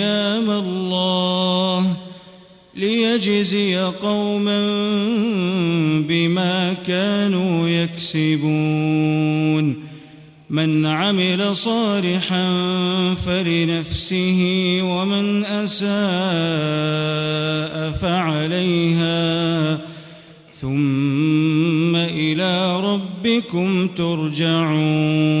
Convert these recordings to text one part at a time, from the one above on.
أيام الله ليجزي قوما بما كانوا يكسبون من عمل صالحا فلنفسه ومن أساء فعليها ثم إلى ربكم ترجعون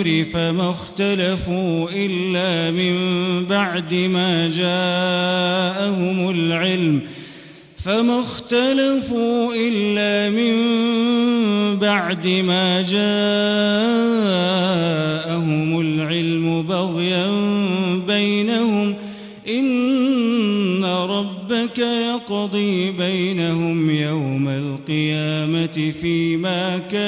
الأمر فما اختلفوا إلا من بعد ما جاءهم العلم فما اختلفوا إلا من بعد ما جاءهم العلم بغيا بينهم إن ربك يقضي بينهم يوم القيامة فيما كانوا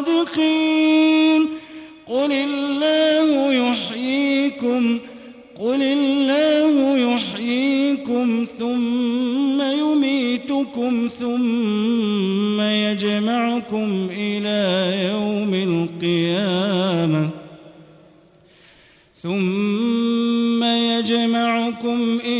صادقين. قل الله يحييكم قل الله يحييكم ثم يميتكم ثم يجمعكم إلى يوم القيامة. ثم يجمعكم إلى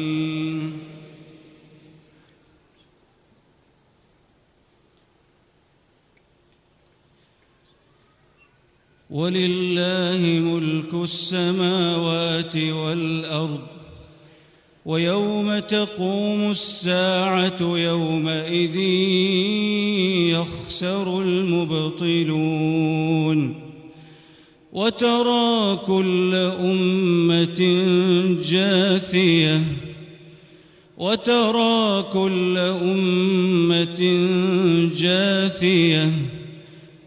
ولله ملك السماوات والأرض ويوم تقوم الساعة يومئذ يخسر المبطلون وترى كل أمة جاثية وترى كل أمة جاثية.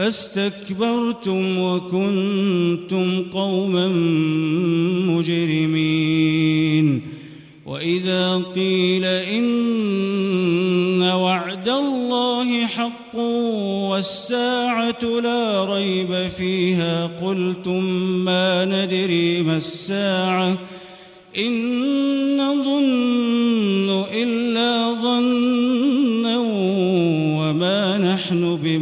فاستكبرتم وكنتم قوما مجرمين. وإذا قيل إن وعد الله حق والساعة لا ريب فيها قلتم ما ندري ما الساعة. إن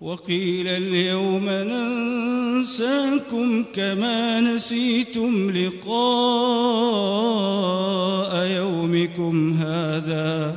وقيل اليوم ننساكم كما نسيتم لقاء يومكم هذا.